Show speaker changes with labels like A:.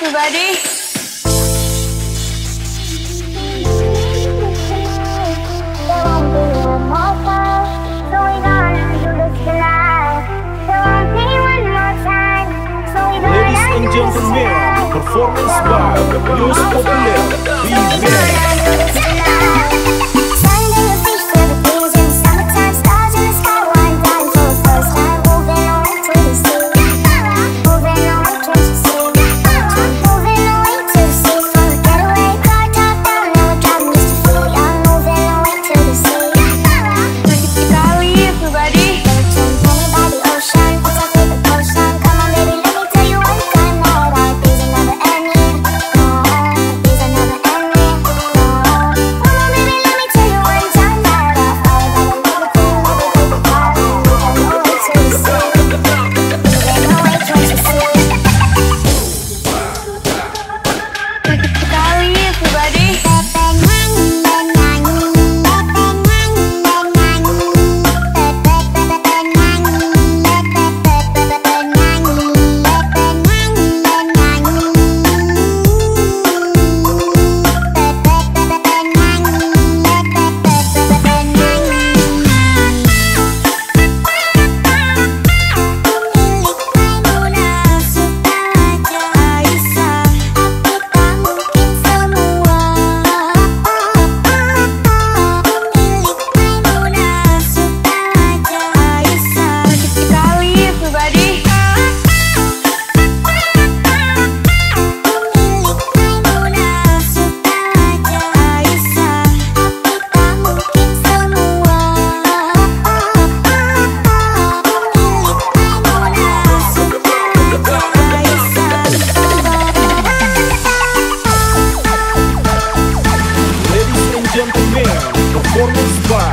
A: everybody.
B: Ladies and gentlemen, performance by Yus Popular. Be. корпус 2